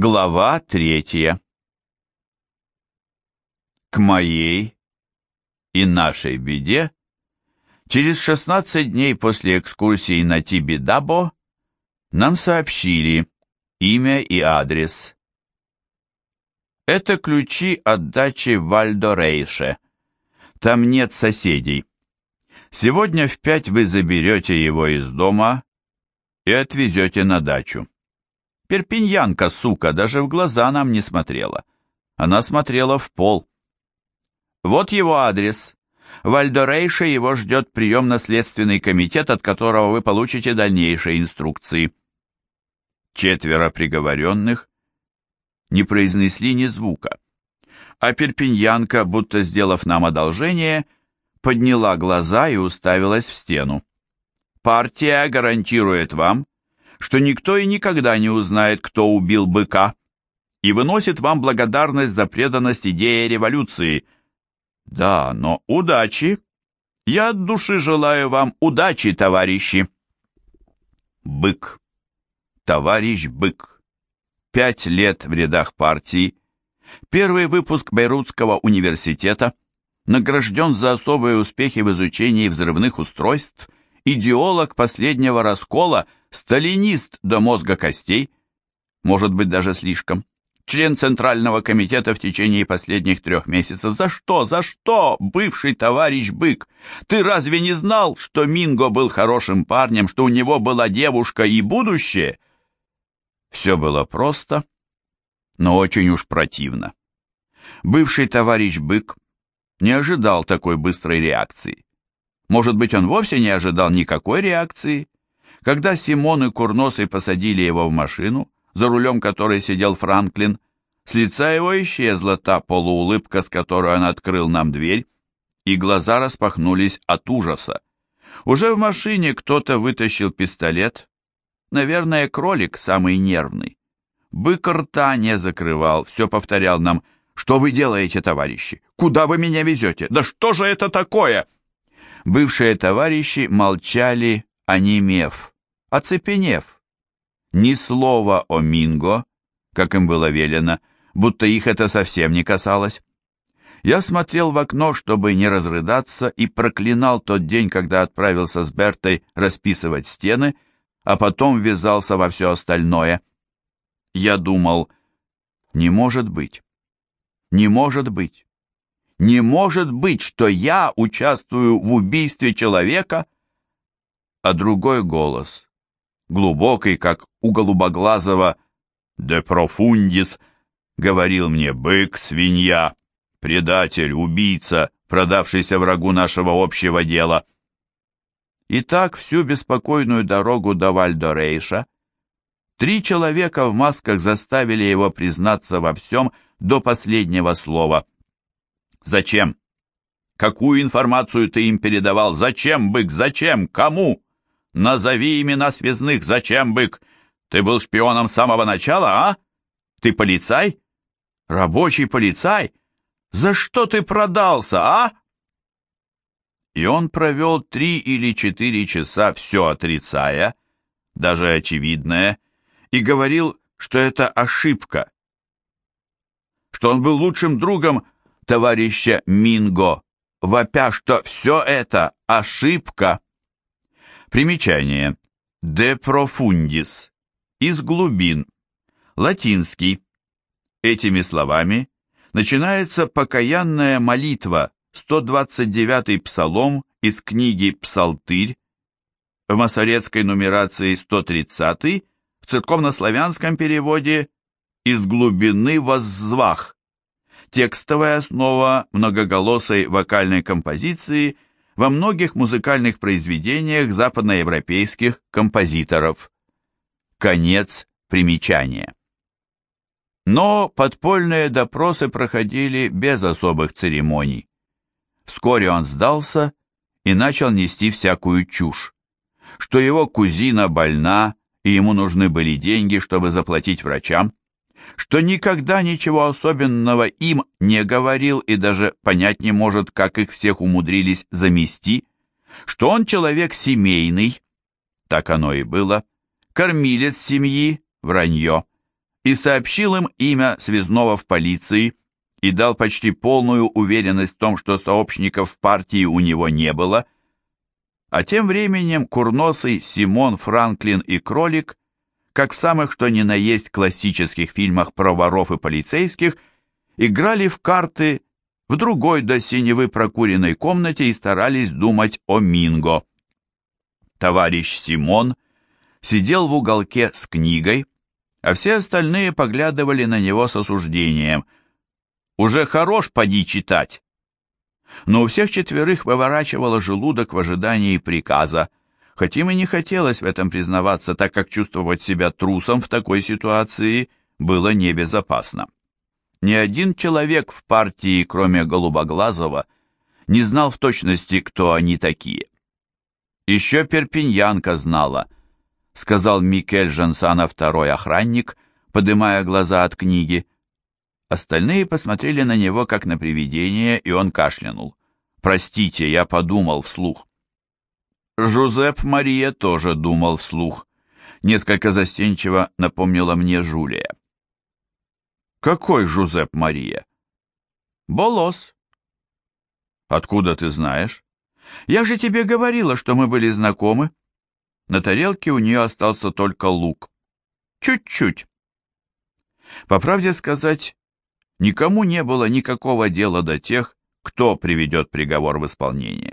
Глава третья К моей и нашей беде через 16 дней после экскурсии на Тибидабо нам сообщили имя и адрес. Это ключи от дачи Вальдорейше. Там нет соседей. Сегодня в пять вы заберете его из дома и отвезете на дачу. Перпиньянка, сука, даже в глаза нам не смотрела. Она смотрела в пол. Вот его адрес. Вальдорейша его ждет приемно-следственный комитет, от которого вы получите дальнейшие инструкции. Четверо приговоренных не произнесли ни звука. А перпиньянка, будто сделав нам одолжение, подняла глаза и уставилась в стену. «Партия гарантирует вам, что никто и никогда не узнает, кто убил быка, и выносит вам благодарность за преданность идее революции. Да, но удачи. Я от души желаю вам удачи, товарищи. Бык. Товарищ Бык. Пять лет в рядах партии. Первый выпуск Бейрутского университета. Награжден за особые успехи в изучении взрывных устройств. Идеолог последнего раскола – сталинист до мозга костей, может быть даже слишком, член Центрального комитета в течение последних трех месяцев. За что, за что, бывший товарищ Бык? Ты разве не знал, что Минго был хорошим парнем, что у него была девушка и будущее? Все было просто, но очень уж противно. Бывший товарищ Бык не ожидал такой быстрой реакции. Может быть, он вовсе не ожидал никакой реакции? Когда Симон и Курносый посадили его в машину, за рулем которой сидел Франклин, с лица его исчезла та полуулыбка, с которой он открыл нам дверь, и глаза распахнулись от ужаса. Уже в машине кто-то вытащил пистолет, наверное, кролик самый нервный. Бык рта не закрывал, все повторял нам, «Что вы делаете, товарищи? Куда вы меня везете? Да что же это такое?» Бывшие товарищи молчали, онемев, оцепенев. Ни слова о Минго, как им было велено, будто их это совсем не касалось. Я смотрел в окно, чтобы не разрыдаться, и проклинал тот день, когда отправился с Бертой расписывать стены, а потом ввязался во все остальное. Я думал, не может быть, не может быть, не может быть, что я участвую в убийстве человека, а другой голос, глубокий, как у голубоглазого «де профундис», говорил мне «бык, свинья, предатель, убийца, продавшийся врагу нашего общего дела». И так всю беспокойную дорогу до Вальдорейша три человека в масках заставили его признаться во всем до последнего слова. «Зачем? Какую информацию ты им передавал? Зачем, бык, зачем? Кому?» Назови имена связных, зачем, бык? Ты был шпионом с самого начала, а? Ты полицай? Рабочий полицай? За что ты продался, а? И он провел три или четыре часа все отрицая, даже очевидное, и говорил, что это ошибка, что он был лучшим другом товарища Минго, вопя, что все это ошибка. Примечание. De profundis. Из глубин. Латинский. Этими словами начинается покаянная молитва, 129-й псалом из книги «Псалтырь», в масоретской нумерации 130-й, в церковнославянском переводе «Из глубины воззвах». Текстовая основа многоголосой вокальной композиции – во многих музыкальных произведениях западноевропейских композиторов. Конец примечания. Но подпольные допросы проходили без особых церемоний. Вскоре он сдался и начал нести всякую чушь, что его кузина больна, и ему нужны были деньги, чтобы заплатить врачам, что никогда ничего особенного им не говорил и даже понять не может, как их всех умудрились замести, что он человек семейный, так оно и было, кормилец семьи, вранье, и сообщил им имя связного в полиции и дал почти полную уверенность в том, что сообщников в партии у него не было, а тем временем Курносый, Симон, Франклин и Кролик, как в самых что ни на есть классических фильмах про воров и полицейских, играли в карты в другой до синевы прокуренной комнате и старались думать о Минго. Товарищ Симон сидел в уголке с книгой, а все остальные поглядывали на него с осуждением. «Уже хорош, поди читать!» Но у всех четверых выворачивало желудок в ожидании приказа, хоть и не хотелось в этом признаваться, так как чувствовать себя трусом в такой ситуации было небезопасно. Ни один человек в партии, кроме Голубоглазого, не знал в точности, кто они такие. Еще Перпиньянка знала, сказал Микель Жансана второй охранник, подымая глаза от книги. Остальные посмотрели на него, как на привидение, и он кашлянул. «Простите, я подумал вслух». Жозеп Мария тоже думал вслух. Несколько застенчиво напомнила мне Жулия. Какой Жузеп Мария? Болос. Откуда ты знаешь? Я же тебе говорила, что мы были знакомы. На тарелке у нее остался только лук. Чуть-чуть. По правде сказать, никому не было никакого дела до тех, кто приведет приговор в исполнение.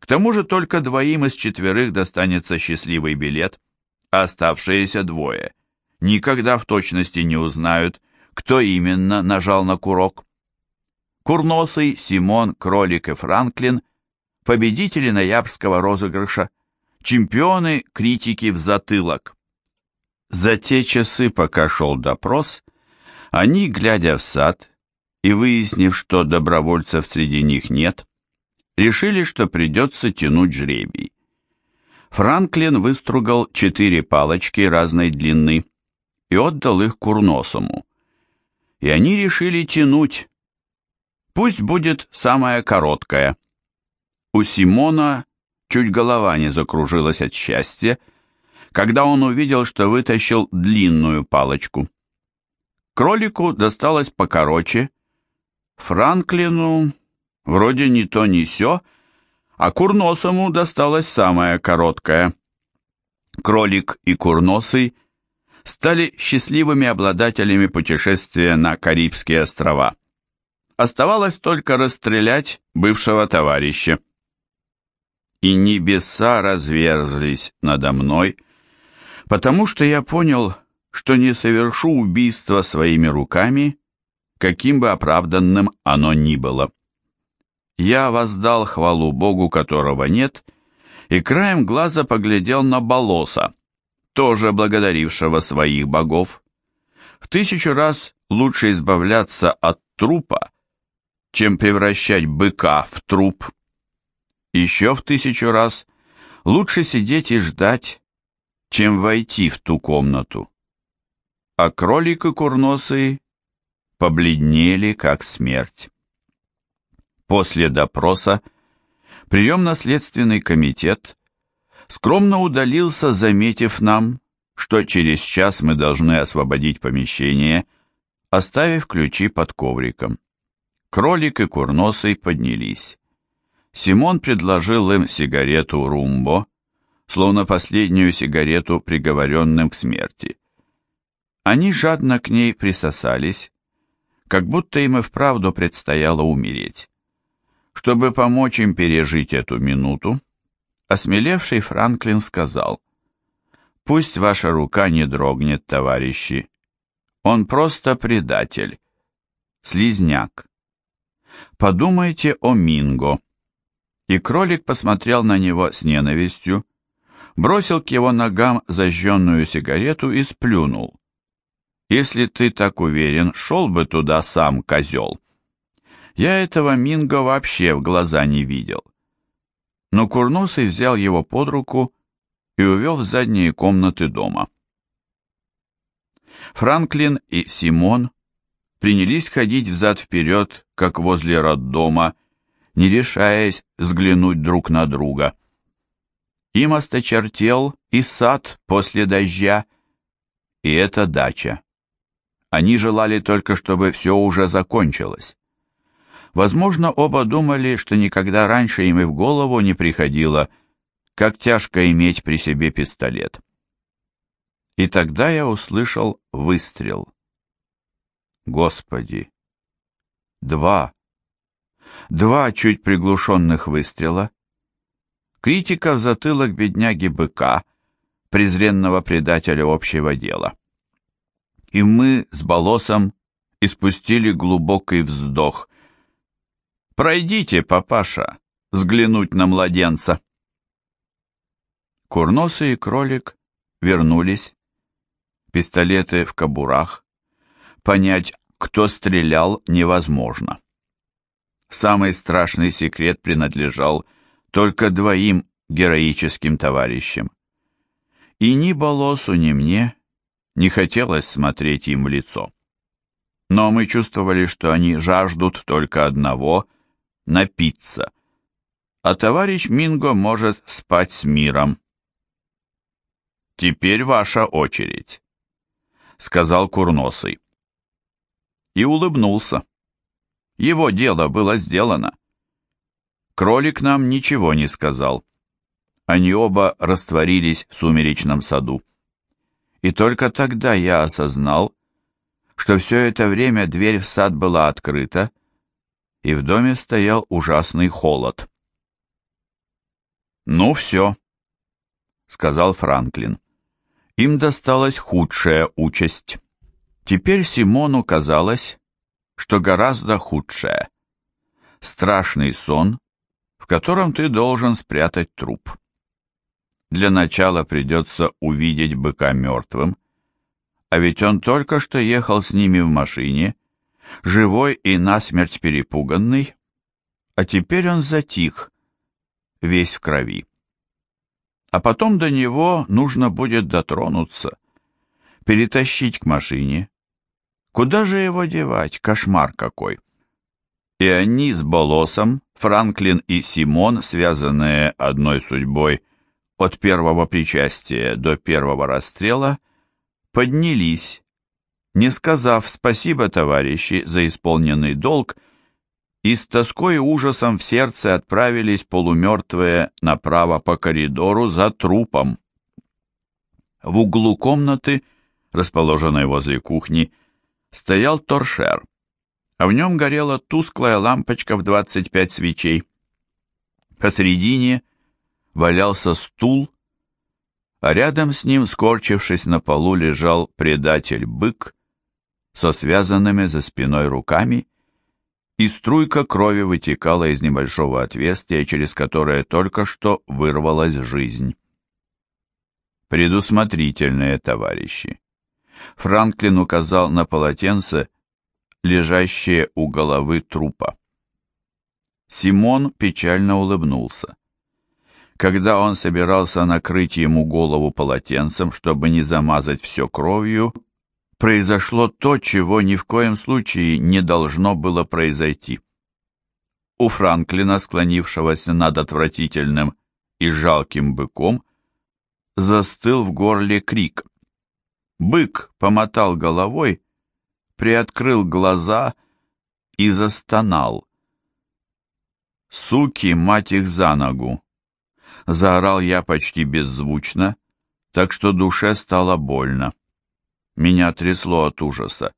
К тому же только двоим из четверых достанется счастливый билет, а оставшиеся двое никогда в точности не узнают, кто именно нажал на курок. Курносый, Симон, Кролик и Франклин – победители ноябрьского розыгрыша, чемпионы критики в затылок. За те часы, пока шел допрос, они, глядя в сад и выяснив, что добровольцев среди них нет, решили, что придется тянуть жребий. Франклин выстругал четыре палочки разной длины и отдал их Курносому и они решили тянуть. Пусть будет самая короткая. У Симона чуть голова не закружилась от счастья, когда он увидел, что вытащил длинную палочку. Кролику досталось покороче, Франклину вроде не то не сё, а Курносому досталась самая короткая. Кролик и Курносый – стали счастливыми обладателями путешествия на Карибские острова. Оставалось только расстрелять бывшего товарища. И небеса разверзлись надо мной, потому что я понял, что не совершу убийство своими руками, каким бы оправданным оно ни было. Я воздал хвалу Богу, которого нет, и краем глаза поглядел на Болоса, тоже благодарившего своих богов. В тысячу раз лучше избавляться от трупа, чем превращать быка в труп. Еще в тысячу раз лучше сидеть и ждать, чем войти в ту комнату. А кролик и курносый побледнели, как смерть. После допроса приемно-следственный комитет скромно удалился, заметив нам, что через час мы должны освободить помещение, оставив ключи под ковриком. Кролик и Курносый поднялись. Симон предложил им сигарету «Румбо», словно последнюю сигарету приговоренным к смерти. Они жадно к ней присосались, как будто им и вправду предстояло умереть. Чтобы помочь им пережить эту минуту, Осмелевший Франклин сказал, «Пусть ваша рука не дрогнет, товарищи. Он просто предатель, слизняк. Подумайте о Минго». И кролик посмотрел на него с ненавистью, бросил к его ногам зажженную сигарету и сплюнул. «Если ты так уверен, шел бы туда сам, козел». Я этого Минго вообще в глаза не видел но Курносый взял его под руку и увел в задние комнаты дома. Франклин и Симон принялись ходить взад-вперед, как возле роддома, не решаясь взглянуть друг на друга. Им осточертел и сад после дождя, и эта дача. Они желали только, чтобы все уже закончилось. Возможно, оба думали, что никогда раньше им и в голову не приходило, как тяжко иметь при себе пистолет. И тогда я услышал выстрел. Господи! Два! Два чуть приглушенных выстрела. Критика в затылок бедняги быка, презренного предателя общего дела. И мы с Болосом испустили глубокий вздох. «Пройдите, папаша, взглянуть на младенца». Курносый и кролик вернулись, пистолеты в кобурах. Понять, кто стрелял, невозможно. Самый страшный секрет принадлежал только двоим героическим товарищам. И ни Болосу, ни мне не хотелось смотреть им в лицо. Но мы чувствовали, что они жаждут только одного — напиться. А товарищ Минго может спать с миром. «Теперь ваша очередь», — сказал Курносый. И улыбнулся. Его дело было сделано. Кролик нам ничего не сказал. Они оба растворились в сумеречном саду. И только тогда я осознал, что все это время дверь в сад была открыта, и в доме стоял ужасный холод. «Ну все», — сказал Франклин им досталась худшая участь. Теперь Симону казалось, что гораздо худшая. Страшный сон, в котором ты должен спрятать труп. Для начала придется увидеть быка мертвым, а ведь он только что ехал с ними в машине, живой и насмерть перепуганный, а теперь он затих, весь в крови а потом до него нужно будет дотронуться, перетащить к машине. Куда же его девать, кошмар какой! И они с Болосом, Франклин и Симон, связанные одной судьбой от первого причастия до первого расстрела, поднялись, не сказав спасибо, товарищи, за исполненный долг, и с тоской и ужасом в сердце отправились полумертвые направо по коридору за трупом. В углу комнаты, расположенной возле кухни, стоял торшер, а в нем горела тусклая лампочка в 25 свечей. Посредине валялся стул, а рядом с ним, скорчившись на полу, лежал предатель-бык со связанными за спиной руками и струйка крови вытекала из небольшого отверстия, через которое только что вырвалась жизнь. Предусмотрительные товарищи. Франклин указал на полотенце, лежащее у головы трупа. Симон печально улыбнулся. Когда он собирался накрыть ему голову полотенцем, чтобы не замазать все кровью, произошло то, чего ни в коем случае не должно было произойти. У Франклина, склонившегося над отвратительным и жалким быком, застыл в горле крик. Бык помотал головой, приоткрыл глаза и застонал. «Суки, мать их за ногу!» Заорал я почти беззвучно, так что душе стало больно. Меня трясло от ужаса.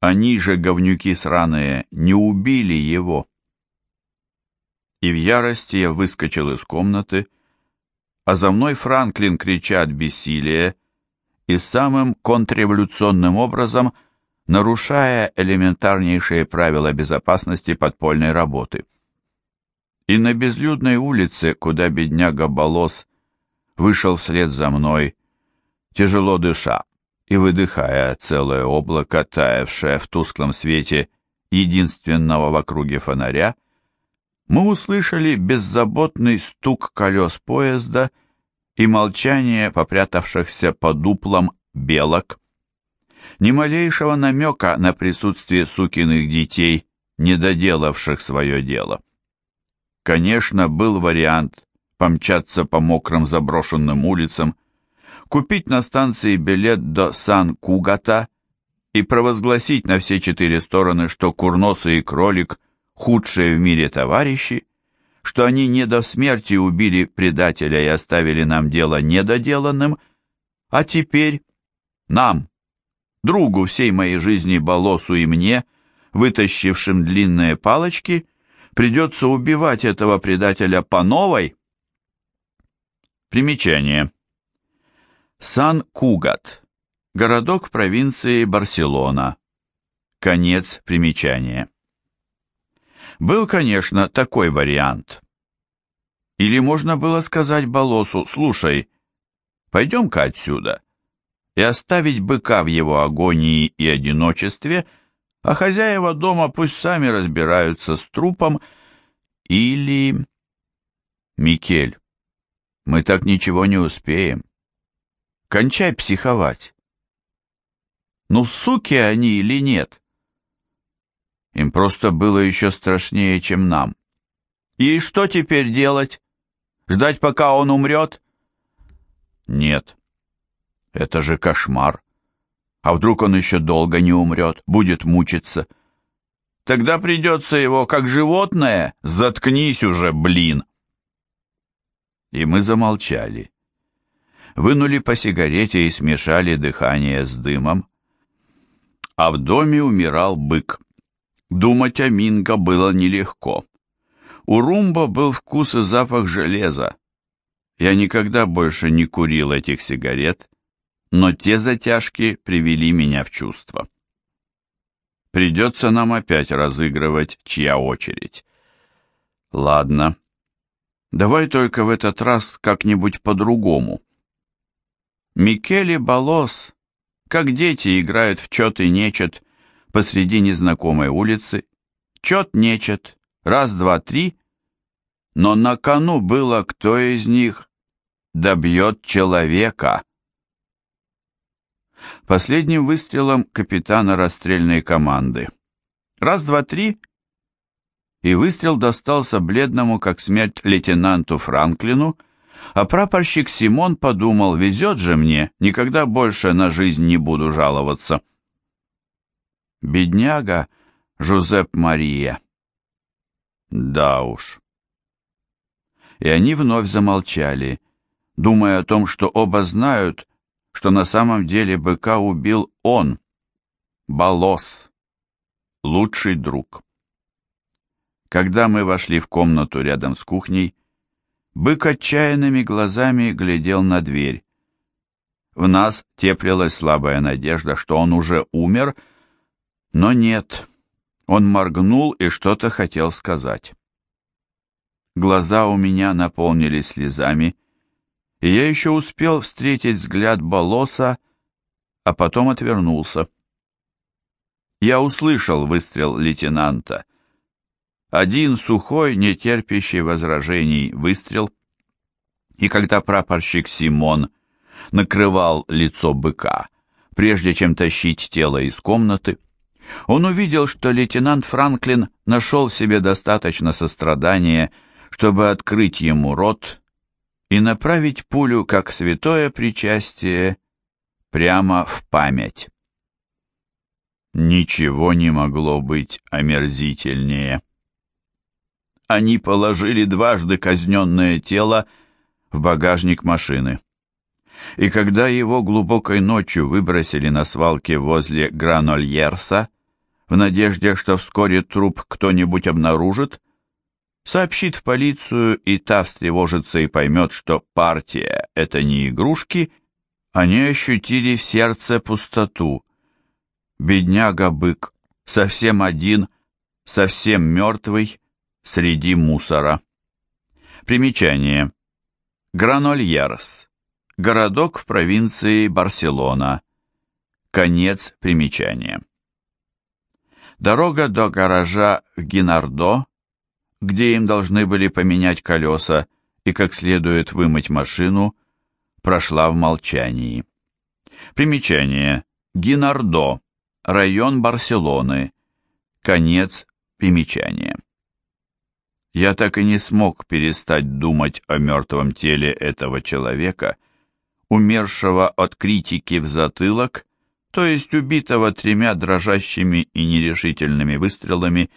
Они же, говнюки сраные, не убили его. И в ярости я выскочил из комнаты, а за мной Франклин, крича от бессилия, и самым контрреволюционным образом нарушая элементарнейшие правила безопасности подпольной работы. И на безлюдной улице, куда бедняга Болос вышел вслед за мной, тяжело дыша, и выдыхая целое облако, таявшее в тусклом свете единственного в округе фонаря, мы услышали беззаботный стук колес поезда и молчание попрятавшихся под дуплом белок. Ни малейшего намека на присутствие сукиных детей, не доделавших свое дело. Конечно, был вариант помчаться по мокрым заброшенным улицам, купить на станции билет до Сан-Кугата и провозгласить на все четыре стороны, что Курносый и Кролик – худшие в мире товарищи, что они не до смерти убили предателя и оставили нам дело недоделанным, а теперь нам, другу всей моей жизни Болосу и мне, вытащившим длинные палочки, придется убивать этого предателя по новой? Примечание. Сан-Кугат. Городок провинции Барселона. Конец примечания. Был, конечно, такой вариант. Или можно было сказать Болосу, слушай, пойдем-ка отсюда, и оставить быка в его агонии и одиночестве, а хозяева дома пусть сами разбираются с трупом, или... Микель, мы так ничего не успеем. Кончай психовать. Ну, суки они или нет? Им просто было еще страшнее, чем нам. И что теперь делать? Ждать, пока он умрет? Нет. Это же кошмар. А вдруг он еще долго не умрет, будет мучиться? Тогда придется его, как животное, заткнись уже, блин. И мы замолчали. Вынули по сигарете и смешали дыхание с дымом. А в доме умирал бык. Думать о Минго было нелегко. У Румба был вкус и запах железа. Я никогда больше не курил этих сигарет, но те затяжки привели меня в чувство. Придется нам опять разыгрывать, чья очередь. Ладно. Давай только в этот раз как-нибудь по-другому. Микеле Болос, как дети играют в чет и нечет, посреди незнакомой улицы. Чет-нечет, раз, два, три. Но на кону было, кто из них добьет человека. Последним выстрелом капитана расстрельной команды. Раз, два, три. И выстрел достался бледному, как смерть, лейтенанту Франклину, а прапорщик Симон подумал, везет же мне, никогда больше на жизнь не буду жаловаться. Бедняга Жозеп Мария. Да уж. И они вновь замолчали, думая о том, что оба знают, что на самом деле быка убил он, Болос, лучший друг. Когда мы вошли в комнату рядом с кухней, бык отчаянными глазами глядел на дверь. В нас теплилась слабая надежда, что он уже умер, но нет, он моргнул и что-то хотел сказать. Глаза у меня наполнились слезами, и я еще успел встретить взгляд Болоса, а потом отвернулся. Я услышал выстрел лейтенанта. Один сухой, нетерпящий возражений выстрел, и когда прапорщик Симон накрывал лицо быка, прежде чем тащить тело из комнаты, он увидел, что лейтенант Франклин нашел в себе достаточно сострадания, чтобы открыть ему рот и направить пулю, как святое причастие, прямо в память. Ничего не могло быть омерзительнее. Они положили дважды казненное тело в багажник машины. И когда его глубокой ночью выбросили на свалке возле Гранольерса, в надежде, что вскоре труп кто-нибудь обнаружит, сообщит в полицию, и та встревожится и поймет, что партия — это не игрушки, они ощутили в сердце пустоту. Бедняга-бык, совсем один, совсем мертвый, среди мусора. Примечание. Гранольерс. Городок в провинции Барселона. Конец примечания. Дорога до гаража в Гинардо, где им должны были поменять колеса и как следует вымыть машину, прошла в молчании. Примечание. Гинардо. Район Барселоны. Конец примечания. Я так и не смог перестать думать о мертвом теле этого человека, умершего от критики в затылок, то есть убитого тремя дрожащими и нерешительными выстрелами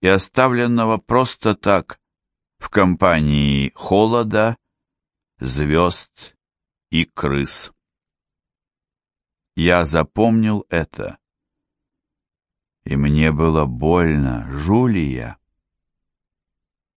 и оставленного просто так в компании холода, звезд и крыс. Я запомнил это. И мне было больно, Жулия.